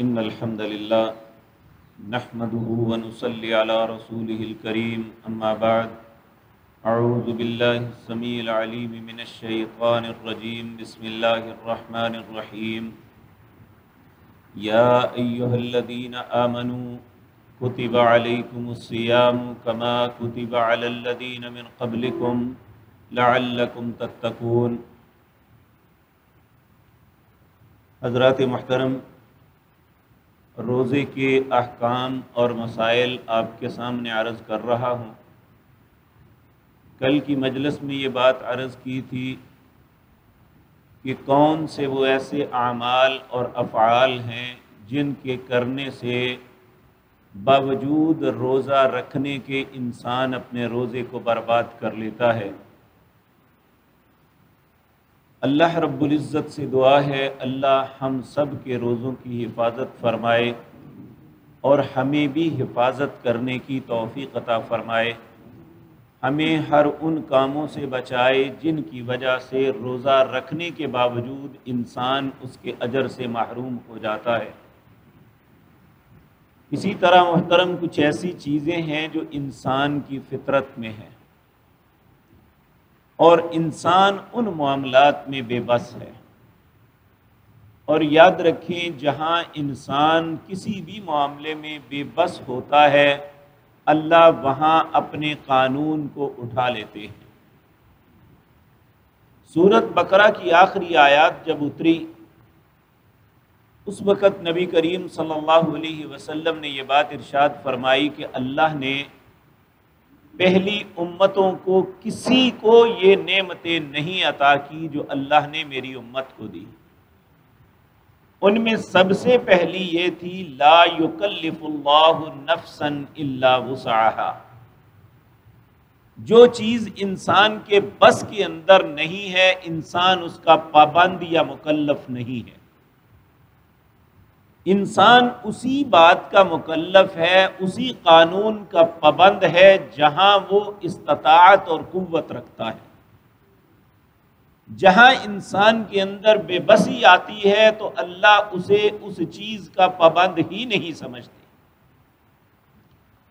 إن الحمد لله نحمده ونصلي على رسوله الكريم، أما بعد، أعوذ بالله السميع العليم من الشيطان الرجيم، بسم الله الرحمن الرحيم. يا أيها الذين آمنوا، كتب عليكم الصيام كما كتب على الذين من قبلكم لعلكم تتقون. حضرات محترم روزے کے احکام اور مسائل آپ کے سامنے عرض کر رہا ہوں۔ کل کی مجلس میں یہ بات عرض کی تھی کہ کون سے وہ ایسے اعمال اور افعال ہیں جن کے کرنے سے باوجود روزہ رکھنے کے انسان اپنے روزے کو برباد کر لیتا ہے۔ اللہ رب العزت سے دعا ہے، اللہ ہم سب کے روزوں کی حفاظت فرمائے اور ہمیں بھی حفاظت کرنے کی توفیق عطا فرمائے۔ ہمیں ہر ان کاموں سے بچائے جن کی وجہ سے روزہ رکھنے کے باوجود انسان اس کے اجر سے محروم ہو جاتا ہے۔ اسی طرح محترم، کچھ ایسی چیزیں ہیں جو انسان کی فطرت میں ہیں۔ اور انسان ان معاملات میں بے بس ہے۔ اور یاد رکھیں، جہاں انسان کسی بھی معاملے میں بے بس ہوتا ہے، اللہ وہاں اپنے قانون کو اٹھا لیتے ہیں۔ سورت بقرہ کی آخری آیات جب اتری، اس وقت نبی کریم صلی اللہ علیہ وسلم نے یہ بات ارشاد فرمائی کہ اللہ نے پہلی امتوں کو کسی کو یہ نعمتیں نہیں عطا کی جو اللہ نے میری امت کو دی۔ ان میں سب سے پہلی یہ تھی، لا یکلف اللہ نفسا الا وسعها جو چیز انسان کے بس کے اندر نہیں ہے، انسان اس کا پابند یا مکلف نہیں ہے۔ انسان اسی بات کا مکلف ہے، اسی قانون کا پابند ہے جہاں وہ استطاعت اور قوت رکھتا ہے۔ جہاں انسان کے اندر بے بسی آتی ہے تو اللہ اسے اس چیز کا پابند ہی نہیں سمجھتے۔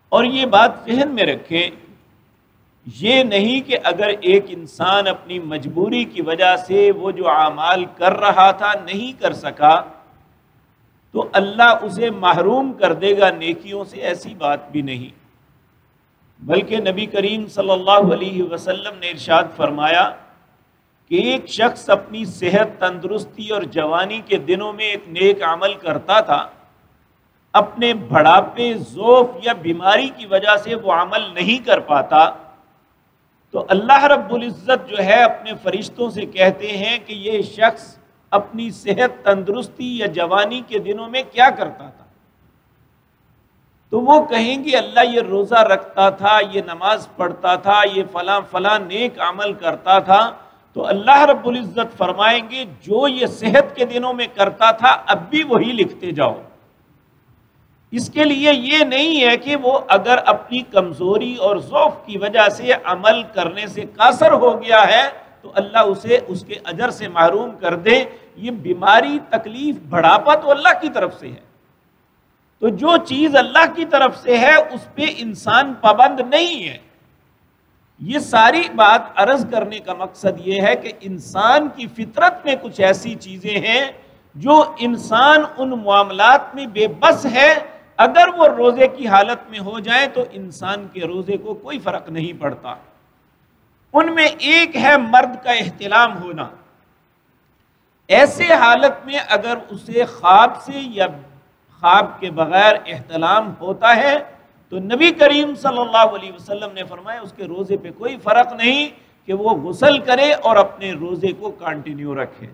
اور یہ بات ذہن میں رکھیں، یہ نہیں کہ اگر ایک انسان اپنی مجبوری کی وجہ سے وہ جو اعمال کر رہا تھا نہیں کر سکا تو اللہ اسے محروم کر دے گا، نیکیوں سے ایسی بات بھی نہیں۔ بلکہ نبی کریم صلی اللہ علیہ وسلم نے ارشاد فرمایا کہ ایک شخص اپنی صحت تندرستی اور جوانی کے دنوں میں ایک نیک عمل کرتا تھا، اپنے بڑھاپے، ذوف یا بیماری کی وجہ سے وہ عمل نہیں کر پاتا، تو اللہ رب العزت جو ہے اپنے فرشتوں سے کہتے ہیں کہ یہ شخص اپنی صحت تندرستی یا جوانی کے دنوں میں کیا کرتا تھا؟ تو وہ کہیں گے، اللہ یہ روزہ رکھتا تھا، یہ نماز پڑھتا تھا، یہ فلاں فلاں نیک عمل کرتا تھا۔ تو اللہ رب العزت فرمائیں گے، جو یہ صحت کے دنوں میں کرتا تھا، اب بھی وہی لکھتے جاؤ۔ اس کے لیے یہ نہیں ہے کہ وہ اگر اپنی کمزوری اور ذوف کی وجہ سے عمل کرنے سے قاصر ہو گیا ہے تو اللہ اسے اس کے اجر سے محروم کر دے۔ یہ بیماری تکلیف بڑھاپا تو اللہ کی طرف سے ہے۔ تو جو چیز اللہ کی طرف سے ہے، اس پہ انسان پابند نہیں ہے۔ یہ ساری بات عرض کرنے کا مقصد یہ ہے کہ انسان کی فطرت میں کچھ ایسی چیزیں ہیں جو انسان ان معاملات میں بے بس ہے۔ اگر وہ روزے کی حالت میں ہو جائیں تو انسان کے روزے کو کوئی فرق نہیں پڑتا۔ ان میں ایک ہے مرد کا احتلام ہونا۔ ایسے حالت میں اگر اسے خواب سے یا خواب کے بغیر احتلام ہوتا ہے، تو نبی کریم صلی اللہ علیہ وسلم نے فرمایا اس کے روزے پہ کوئی فرق نہیں کہ وہ غسل کرے اور اپنے روزے کو کنٹینیو رکھے۔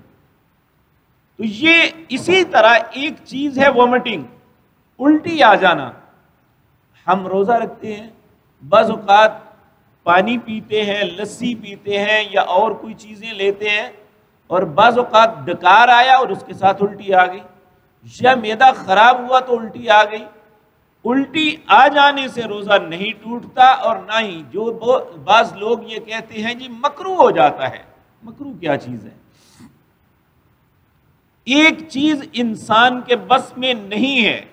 تو یہ اسی طرح ایک چیز ہے وومٹنگ الٹی آ جانا۔ ہم روزہ رکھتے ہیں، بعض اوقات پانی پیتے ہیں، لسی پیتے ہیں یا اور کوئی چیزیں لیتے ہیں اور بعض اوقات ڈکار آیا اور اس کے ساتھ الٹی آ گئی۔ یا میدا خراب ہوا تو الٹی آ گئی۔ الٹی آ جانے سے روزہ نہیں ٹوٹتا اور نہ ہی جو بعض لوگ یہ کہتے ہیں جی مکرو ہو جاتا ہے۔ مکرو کیا چیز ہے؟ ایک چیز انسان کے بس میں نہیں ہے۔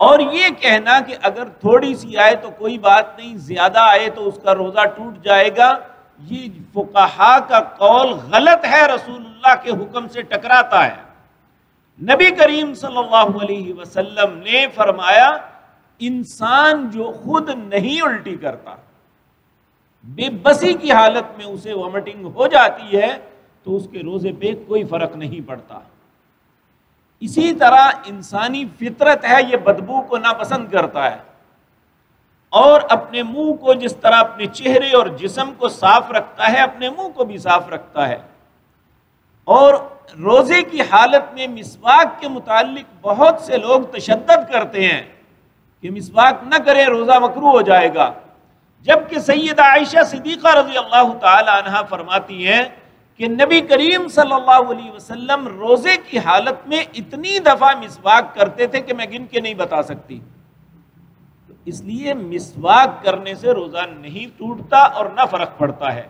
اور یہ کہنا کہ اگر تھوڑی سی آئے تو کوئی بات نہیں، زیادہ آئے تو اس کا روزہ ٹوٹ جائے گا۔ یہ فقہا کا قول غلط ہے، رسول اللہ کے حکم سے ٹکراتا ہے۔ نبی کریم صلی اللہ علیہ وسلم نے فرمایا، انسان جو خود نہیں الٹی کرتا، بے بسی کی حالت میں اسے وامٹنگ ہو جاتی ہے تو اس کے روزے پہ کوئی فرق نہیں پڑتا۔ اسی طرح انسانی فطرت ہے، یہ بدبو کو ناپسند کرتا ہے۔ اور اپنے منہ کو جس طرح اپنے چہرے اور جسم کو صاف رکھتا ہے، اپنے منہ کو بھی صاف رکھتا ہے۔ اور روزے کی حالت میں مسواک کے متعلق بہت سے لوگ تشدد کرتے ہیں کہ مسواک نہ کرے روزہ مکرو ہو جائے گا۔ جبکہ سیدہ عائشہ صدیقہ رضی اللہ تعالی عنہ فرماتی ہیں کہ نبی کریم صلی اللہ علیہ وسلم روزے کی حالت میں اتنی دفعہ مسواک کرتے تھے کہ میں گن کے نہیں بتا سکتی۔ اس لیے مسواک کرنے سے روزہ نہیں ٹوٹتا اور نہ فرق پڑتا ہے۔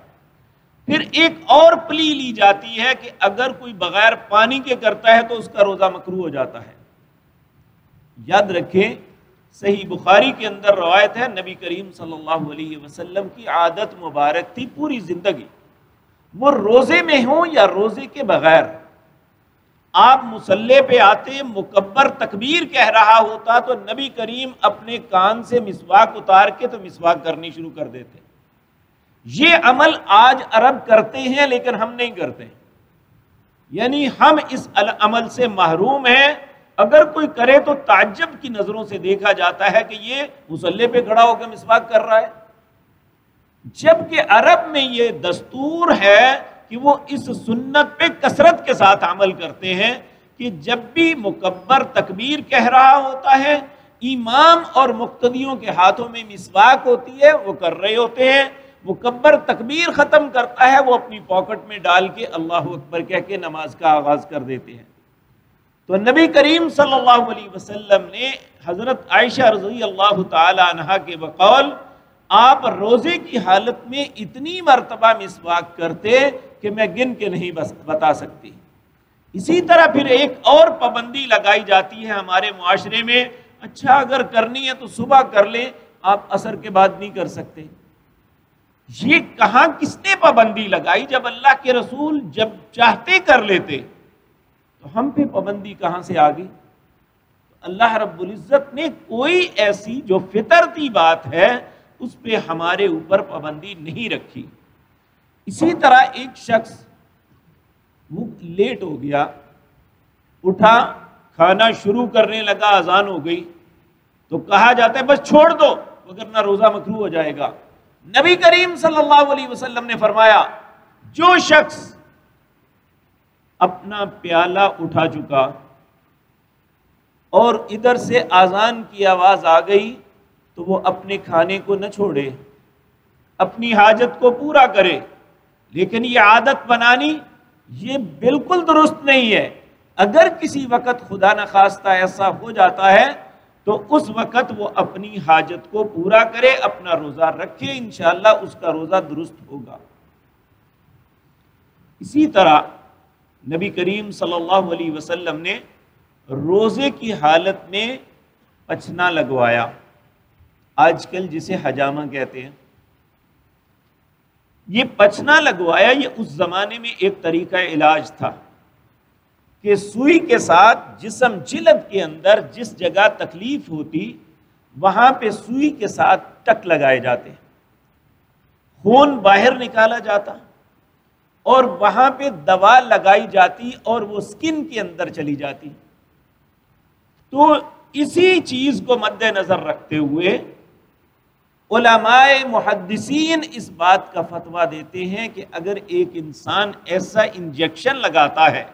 پھر ایک اور پلی لی جاتی ہے کہ اگر کوئی بغیر پانی کے کرتا ہے تو اس کا روزہ مکرو ہو جاتا ہے۔ یاد رکھیں، صحیح بخاری کے اندر روایت ہے، نبی کریم صلی اللہ علیہ وسلم کی عادت مبارک تھی پوری زندگی۔ وہ روزے میں ہوں یا روزے کے بغیر؟ آپ مسلح پہ آتے، مکبر تکبیر کہہ رہا ہوتا تو نبی کریم اپنے کان سے مسواک اتار کے تو مسواک کرنی شروع کر دیتے۔ یہ عمل آج عرب کرتے ہیں لیکن ہم نہیں کرتے۔ یعنی ہم اس عمل سے محروم ہیں۔ اگر کوئی کرے تو تعجب کی نظروں سے دیکھا جاتا ہے کہ یہ مسلح پہ کھڑا ہو کے مسواک کر رہا ہے۔ جبکہ عرب میں یہ دستور ہے کہ وہ اس سنت پہ کثرت کے ساتھ عمل کرتے ہیں کہ جب بھی مکبر تکبیر کہہ رہا ہوتا ہے، امام اور مقتدیوں کے ہاتھوں میں مسواک ہوتی ہے، وہ کر رہے ہوتے ہیں۔ مکبر تکبیر ختم کرتا ہے، وہ اپنی پاکٹ میں ڈال کے اللہ اکبر کہہ کے نماز کا آغاز کر دیتے ہیں۔ تو نبی کریم صلی اللہ علیہ وسلم نے حضرت عائشہ رضی اللہ تعالی عنہ کے بقول آپ روزے کی حالت میں اتنی مرتبہ مسواک کرتے کہ میں گن کے نہیں بتا سکتی۔ اسی طرح پھر ایک اور پابندی لگائی جاتی ہے ہمارے معاشرے میں۔ اچھا اگر کرنی ہے تو صبح کر لیں، آپ اثر کے بعد نہیں کر سکتے۔ یہ کہاں کس نے پابندی لگائی؟ جب اللہ کے رسول جب چاہتے کر لیتے، تو ہم پہ پابندی کہاں سے آ گئی اللہ رب العزت نے کوئی ایسی جو فطرتی بات ہے اس پہ ہمارے اوپر پابندی نہیں رکھی۔ اسی طرح ایک شخص لیٹ ہو گیا، اٹھا، کھانا شروع کرنے لگا، اذان ہو گئی۔ تو کہا جاتا ہے، بس چھوڑ دو اگر نہ روزہ مکرو ہو جائے گا۔ نبی کریم صلی اللہ علیہ وسلم نے فرمایا، جو شخص اپنا پیالہ اٹھا چکا اور ادھر سے آزان کی آواز آ گئی تو وہ اپنے کھانے کو نہ چھوڑے، اپنی حاجت کو پورا کرے۔ لیکن یہ عادت بنانی یہ بالکل درست نہیں ہے۔ اگر کسی وقت خدا نخواستہ ایسا ہو جاتا ہے، تو اس وقت وہ اپنی حاجت کو پورا کرے، اپنا روزہ رکھے، انشاءاللہ اس کا روزہ درست ہوگا۔ اسی طرح نبی کریم صلی اللہ علیہ وسلم نے روزے کی حالت میں پچنا لگوایا۔ آج کل جسے حجامہ کہتے ہیں، یہ پچنا لگوایا، یہ اس زمانے میں ایک طریقہ علاج تھا کہ سوئی کے ساتھ جسم جلد کے اندر جس جگہ تکلیف ہوتی، وہاں پہ سوئی کے ساتھ ٹک لگائے جاتے۔ خون باہر نکالا جاتا اور وہاں پہ دوا لگائی جاتی اور وہ سکن کے اندر چلی جاتی۔ تو اسی چیز کو مد نظر رکھتے ہوئے علماء محدثین اس بات کا فتویٰ دیتے ہیں کہ اگر ایک انسان ایسا انجیکشن لگاتا ہے،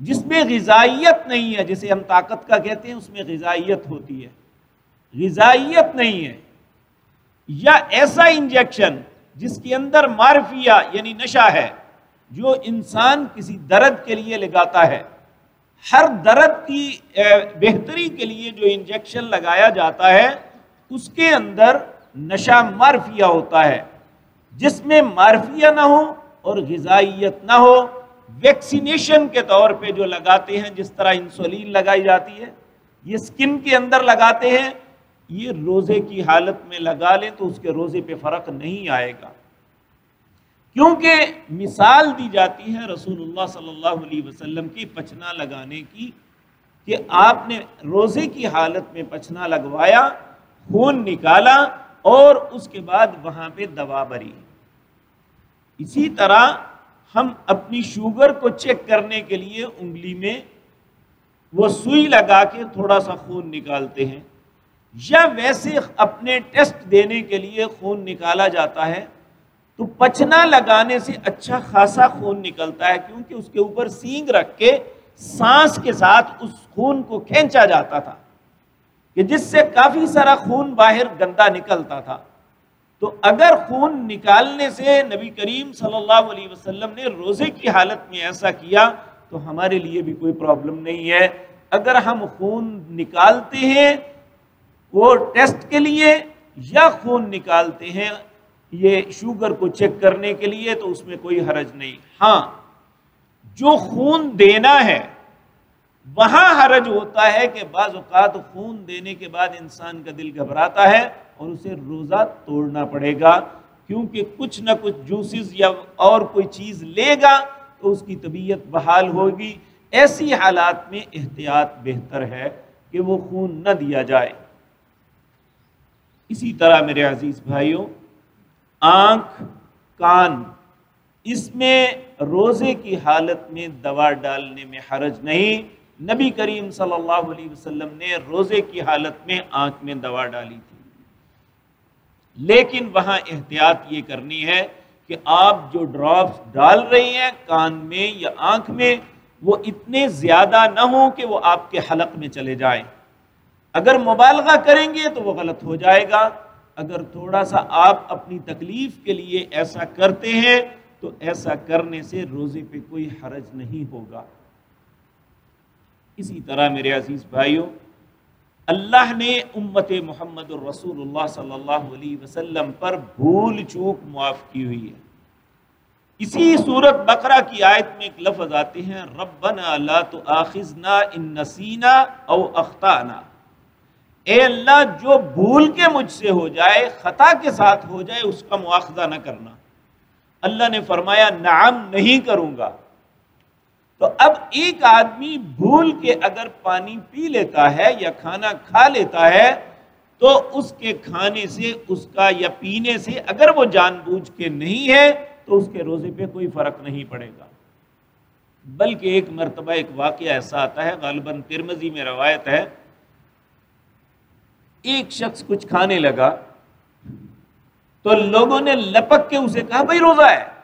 جس میں غذائیت نہیں ہے، جسے ہم طاقت کا کہتے ہیں، اس میں غذائیت ہوتی ہے۔ غذائیت نہیں ہے۔ یا ایسا انجیکشن جس کے اندر معرفیہ یعنی نشہ ہے، جو انسان کسی درد کے لیے لگاتا ہے۔ ہر درد کی بہتری کے لیے جو انجیکشن لگایا جاتا ہے اس کے اندر نشہ معرفیہ ہوتا ہے۔ جس میں معرفیہ نہ ہو اور غذائیت نہ ہو، ویکسینیشن کے طور پہ جو لگاتے ہیں، جس طرح انسولین لگائی جاتی ہے، یہ سکن کے اندر لگاتے ہیں، یہ روزے کی حالت میں لگا لیں تو اس کے روزے پہ فرق نہیں آئے گا۔ کیونکہ مثال دی جاتی ہے رسول اللہ صلی اللہ علیہ وسلم کی پچنا لگانے کی کہ آپ نے روزے کی حالت میں پچنا لگوایا خون نکالا اور اس کے بعد وہاں پہ دوا بری اسی طرح ہم اپنی شوگر کو چیک کرنے کے لیے انگلی میں وہ سوئی لگا کے تھوڑا سا خون نکالتے ہیں۔ یا ویسے اپنے ٹیسٹ دینے کے لیے خون نکالا جاتا ہے، تو پچنا لگانے سے اچھا خاصا خون نکلتا ہے، کیونکہ اس کے اوپر سینگ رکھ کے سانس کے ساتھ اس خون کو کھینچا جاتا تھا۔ کہ جس سے کافی سارا خون باہر گندا نکلتا تھا۔ تو اگر خون نکالنے سے نبی کریم صلی اللہ علیہ وسلم نے روزے کی حالت میں ایسا کیا تو ہمارے لیے بھی کوئی پرابلم نہیں ہے۔ اگر ہم خون نکالتے ہیں وہ ٹیسٹ کے لیے یا خون نکالتے ہیں یہ شوگر کو چیک کرنے کے لیے تو اس میں کوئی حرج نہیں۔ ہاں جو خون دینا ہے وہاں حرج ہوتا ہے کہ بعض اوقات خون دینے کے بعد انسان کا دل گھبراتا ہے اور اسے روزہ توڑنا پڑے گا، کیونکہ کچھ نہ کچھ جوسز یا اور کوئی چیز لے گا تو اس کی طبیعت بحال ہوگی۔ ایسی حالات میں احتیاط بہتر ہے کہ وہ خون نہ دیا جائے۔ اسی طرح میرے عزیز بھائیوں، آنکھ، کان، اس میں روزے کی حالت میں دوا ڈالنے میں حرج نہیں۔ نبی کریم صلی اللہ علیہ وسلم نے روزے کی حالت میں آنکھ میں دوا ڈالی تھی۔ لیکن وہاں احتیاط یہ کرنی ہے کہ آپ جو ڈراپس ڈال رہی ہیں کان میں یا آنکھ میں، وہ اتنے زیادہ نہ ہوں کہ وہ آپ کے حلق میں چلے جائیں۔ اگر مبالغہ کریں گے تو وہ غلط ہو جائے گا۔ اگر تھوڑا سا آپ اپنی تکلیف کے لیے ایسا کرتے ہیں تو ایسا کرنے سے روزے پہ کوئی حرج نہیں ہوگا۔ اسی طرح میرے عزیز بھائیوں، اللہ نے امت محمد الرسول اللہ صلی اللہ علیہ وسلم پر بھول چوک معاف کی ہوئی ہے۔ اسی صورت بقرہ کی آیت میں ایک لفظ آتے ہیں، ربنا لا تؤاخذنا ان نسینا او اخطانا۔ اے اللہ، جو بھول کے مجھ سے ہو جائے، خطا کے ساتھ ہو جائے، اس کا مواخذہ نہ کرنا۔ اللہ نے فرمایا، نعم نہیں کروں گا۔ تو اب ایک آدمی بھول کے اگر پانی پی لیتا ہے یا کھانا کھا لیتا ہے، تو اس کے کھانے سے، اس کا یا پینے سے اگر وہ جان بوجھ کے نہیں ہے، تو اس کے روزے پہ کوئی فرق نہیں پڑے گا۔ بلکہ ایک مرتبہ ایک واقعہ ایسا آتا ہے، غالباً ترمزی میں روایت ہے۔ ایک شخص کچھ کھانے لگا، تو لوگوں نے لپک کے اسے کہا، بھائی، روزہ ہے۔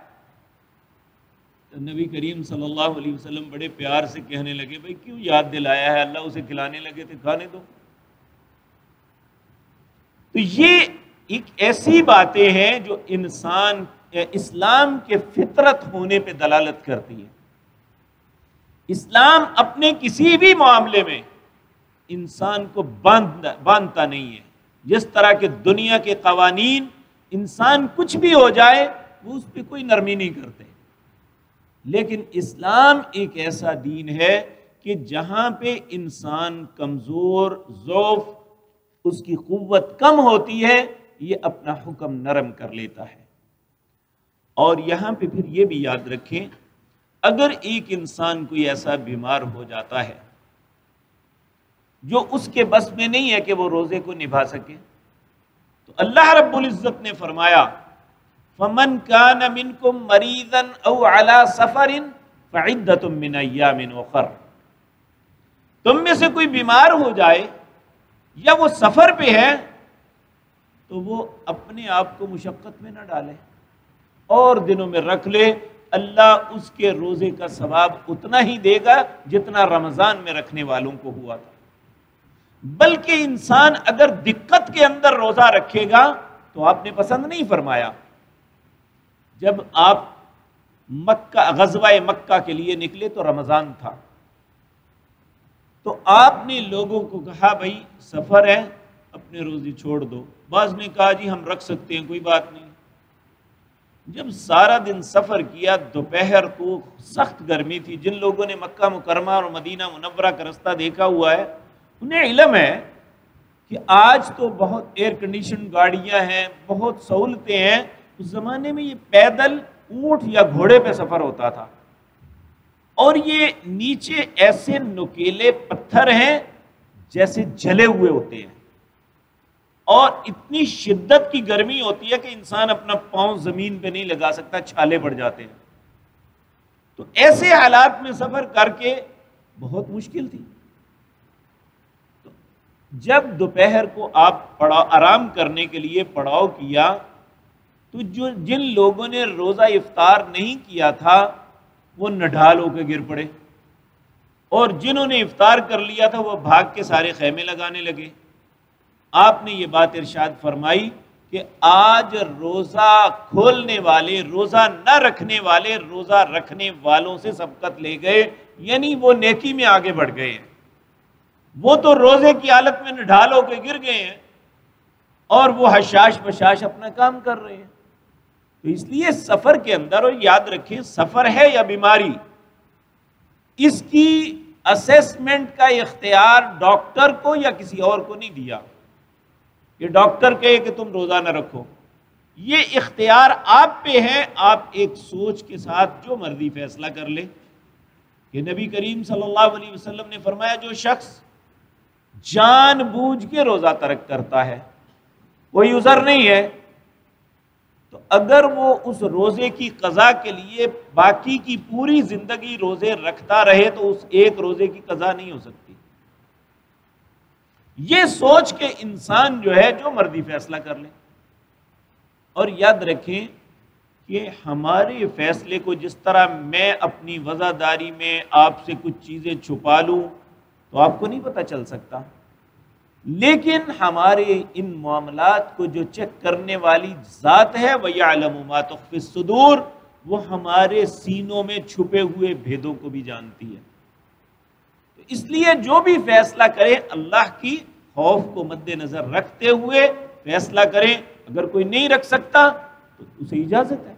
نبی کریم صلی اللہ علیہ وسلم بڑے پیار سے کہنے لگے، بھائی، کیوں یاد دلایا ہے؟ اللہ اسے کھلانے لگے تھے، کھانے دو۔ تو یہ ایک ایسی باتیں ہیں جو انسان، اسلام کے فطرت ہونے پہ دلالت کرتی ہے اسلام اپنے کسی بھی معاملے میں انسان کو باندھتا نہیں ہے۔ جس طرح کے دنیا کے قوانین انسان کچھ بھی ہو جائے، وہ اس پہ کوئی نرمی نہیں کرتے۔ لیکن اسلام ایک ایسا دین ہے کہ جہاں پہ انسان کمزور ذوف اس کی قوت کم ہوتی ہے، یہ اپنا حکم نرم کر لیتا ہے۔ اور یہاں پہ پھر یہ بھی یاد رکھیں، اگر ایک انسان کوئی ایسا بیمار ہو جاتا ہے، جو اس کے بس میں نہیں ہے کہ وہ روزے کو نبھا سکے، تو اللہ رب العزت نے فرمایا فمن کان منکم مریضا او علی سفر فعدت من ایام اخر تم میں سے کوئی بیمار ہو جائے یا وہ سفر پہ ہے تو وہ اپنے آپ کو مشقت میں نہ ڈالے۔ اور دنوں میں رکھ لے، اللہ اس کے روزے کا ثواب اتنا ہی دے گا جتنا رمضان میں رکھنے والوں کو ہوا تھا۔ بلکہ انسان اگر دقت کے اندر روزہ رکھے گا تو آپ نے پسند نہیں فرمایا۔ جب آپ مکہ، غزوہ مکہ کے لیے نکلے تو رمضان تھا۔ تو آپ نے لوگوں کو کہا، بھائی، سفر ہے، اپنے روزی چھوڑ دو۔ بعض نے کہا جی ہم رکھ سکتے ہیں، کوئی بات نہیں۔ جب سارا دن سفر کیا، دوپہر کو سخت گرمی تھی۔ جن لوگوں نے مکہ مکرمہ اور مدینہ منورہ کا رستہ دیکھا ہوا ہے، انہیں علم ہے کہ آج تو بہت ایئر کنڈیشن گاڑیاں ہیں، بہت سہولتیں ہیں۔ اس زمانے میں یہ پیدل اونٹ یا گھوڑے پہ سفر ہوتا تھا۔ اور یہ نیچے ایسے نکیلے پتھر ہیں جیسے جلے ہوئے ہوتے ہیں۔ اور اتنی شدت کی گرمی ہوتی ہے کہ انسان اپنا پاؤں زمین پہ نہیں لگا سکتا، چھالے پڑ جاتے ہیں۔ تو ایسے حالات میں سفر کر کے بہت مشکل تھی۔ جب دوپہر کو آپ پڑا، آرام کرنے کے لیے پڑاؤ کیا تو جو جن لوگوں نے روزہ افطار نہیں کیا تھا، وہ نڈھال ہو کے گر پڑے۔ اور جنہوں نے افطار کر لیا تھا، وہ بھاگ کے سارے خیمے لگانے لگے۔ آپ نے یہ بات ارشاد فرمائی کہ آج روزہ کھولنے والے، روزہ نہ رکھنے والے، روزہ رکھنے والوں سے سبقت لے گئے یعنی وہ نیکی میں آگے بڑھ گئے ہیں۔ وہ تو روزے کی حالت میں نڈھال ہو کے گر گئے ہیں اور وہ حشاش بشاش اپنا کام کر رہے ہیں۔ تو اس لیے سفر کے اندر اور یاد رکھیں سفر ہے یا بیماری، اس کی اسیسمنٹ کا اختیار ڈاکٹر کو یا کسی اور کو نہیں دیا۔ کہ ڈاکٹر کہے کہ تم روزہ نہ رکھو۔ یہ اختیار آپ پہ ہے، آپ ایک سوچ کے ساتھ جو مرضی فیصلہ کر لیں کہ نبی کریم صلی اللہ علیہ وسلم نے فرمایا، جو شخص جان بوجھ کے روزہ ترک کرتا ہے کوئی عذر نہیں ہے۔ تو اگر وہ اس روزے کی قضا کے لیے باقی کی پوری زندگی روزے رکھتا رہے تو اس ایک روزے کی قضا نہیں ہو سکتی۔ یہ سوچ کے انسان جو ہے، جو مرضی فیصلہ کر لے۔ اور یاد رکھیں کہ ہمارے فیصلے کو جس طرح میں اپنی وزاداری میں آپ سے کچھ چیزیں چھپا لوں تو آپ کو نہیں پتہ چل سکتا۔ لیکن ہمارے ان معاملات کو جو چیک کرنے والی ذات ہے وہ علامات صدور وہ ہمارے سینوں میں چھپے ہوئے بھیدوں کو بھی جانتی ہے۔ تو اس لیے جو بھی فیصلہ کرے اللہ کی خوف کو مد نظر رکھتے ہوئے فیصلہ کریں۔ اگر کوئی نہیں رکھ سکتا، تو اسے اجازت ہے۔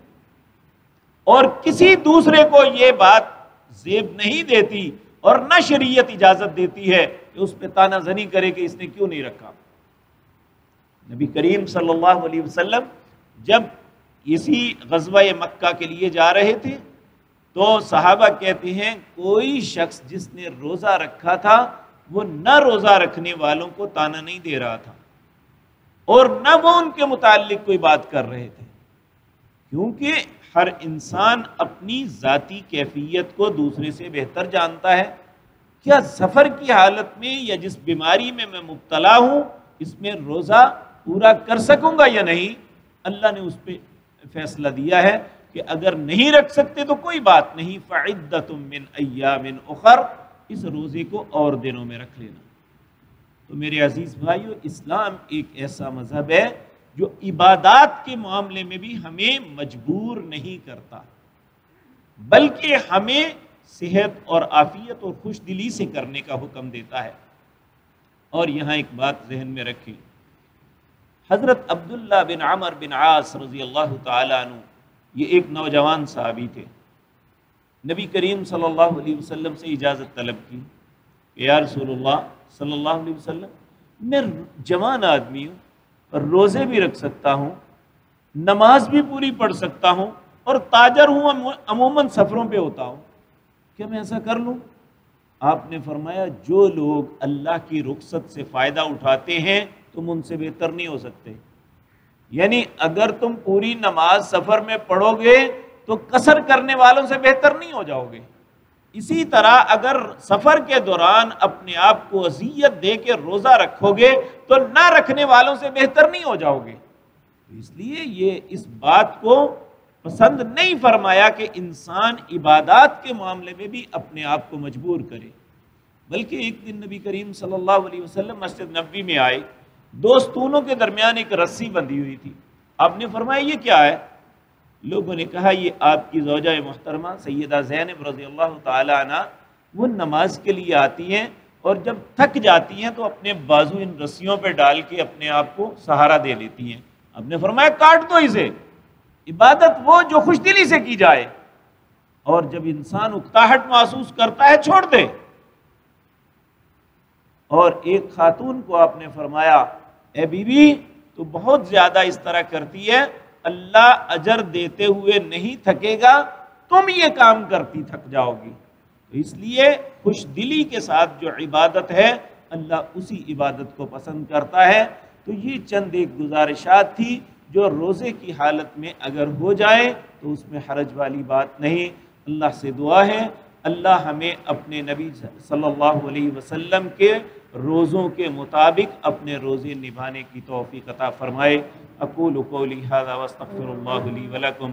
اور کسی دوسرے کو یہ بات زیب نہیں دیتی اور نہ شریعت اجازت دیتی ہے کہ اس پہ تانا زنی کرے کہ اس نے کیوں نہیں رکھا۔ نبی کریم صلی اللہ علیہ وسلم جب اسی غزوہ مکہ کے لیے جا رہے تھے تو صحابہ کہتے ہیں، کوئی شخص جس نے روزہ رکھا تھا، وہ نہ روزہ رکھنے والوں کو تانا نہیں دے رہا تھا۔ اور نہ وہ ان کے متعلق کوئی بات کر رہے تھے۔ کیونکہ ہر انسان اپنی ذاتی کیفیت کو دوسرے سے بہتر جانتا ہے۔ کیا سفر کی حالت میں یا جس بیماری میں میں مبتلا ہوں، اس میں روزہ پورا کر سکوں گا یا نہیں؟ اللہ نے اس پہ فیصلہ دیا ہے کہ اگر نہیں رکھ سکتے تو کوئی بات نہیں فعدت من ایام اخر، اس روزے کو اور دنوں میں رکھ لینا۔ تو میرے عزیز بھائیو، اسلام ایک ایسا مذہب ہے جو عبادات کے معاملے میں بھی ہمیں مجبور نہیں کرتا، بلکہ ہمیں صحت اور عافیت اور خوش دلی سے کرنے کا حکم دیتا ہے۔ اور یہاں ایک بات ذہن میں رکھیں۔ حضرت عبداللہ بن عمر بن عاص رضی اللہ تعالیٰ عنہ، یہ ایک نوجوان صحابی تھے۔ نبی کریم صلی اللہ علیہ وسلم سے اجازت طلب کی کہ یا رسول اللہ صلی اللہ علیہ وسلم، میں جوان آدمی ہوں روزے بھی رکھ سکتا ہوں، نماز بھی پوری پڑھ سکتا ہوں اور تاجر ہوں عموماً سفروں پہ ہوتا ہوں۔ کیا میں ایسا کر لوں؟ آپ نے فرمایا، جو لوگ اللہ کی رخصت سے فائدہ اٹھاتے ہیں، تم ان سے بہتر نہیں ہو سکتے۔ یعنی اگر تم پوری نماز سفر میں پڑھو گے، تو کسر کرنے والوں سے بہتر نہیں ہو جاؤ گے۔ اسی طرح اگر سفر کے دوران اپنے آپ کو اذیت دے کے روزہ رکھو گے تو نہ رکھنے والوں سے بہتر نہیں ہو جاؤ گے۔ اس لیے یہ اس بات کو پسند نہیں فرمایا کہ انسان عبادات کے معاملے میں بھی اپنے آپ کو مجبور کرے۔ بلکہ ایک دن نبی کریم صلی اللہ علیہ وسلم مسجد نبی میں آئے۔ دوستونوں کے درمیان ایک رسی بندھی ہوئی تھی۔ آپ نے فرمایا یہ کیا ہے؟ لوگوں نے کہا، یہ آپ کی زوجہ محترمہ سیدہ زینب رضی اللہ تعالی عنہ، وہ نماز کے لیے آتی ہیں اور جب تھک جاتی ہیں تو اپنے بازو ان رسیوں پہ ڈال کے اپنے آپ کو سہارا دے لیتی ہیں۔ آپ نے فرمایا، کاٹ دو اسے۔ عبادت وہ جو خوش دلی سے کی جائے۔ اور جب انسان اکتاہٹ محسوس کرتا ہے، چھوڑ دے۔ اور ایک خاتون کو آپ نے فرمایا، اے بی بی تو بہت زیادہ اس طرح کرتی ہے۔ اللہ اجر دیتے ہوئے نہیں تھکے گا، تم یہ کام کرتی تھک جاؤ گی۔ تو اس لیے خوش دلی کے ساتھ جو عبادت ہے، اللہ اسی عبادت کو پسند کرتا ہے۔ تو یہ چند ایک گزارشات تھی جو روزے کی حالت میں اگر ہو جائے تو اس میں حرج والی بات نہیں۔ اللہ سے دعا ہے، اللہ ہمیں اپنے نبی صلی اللہ علیہ وسلم کے روزوں کے مطابق اپنے روزے نبھانے کی توفیق عطا فرمائے۔ اقول قولی هذا واستغفر الله لي ولكم۔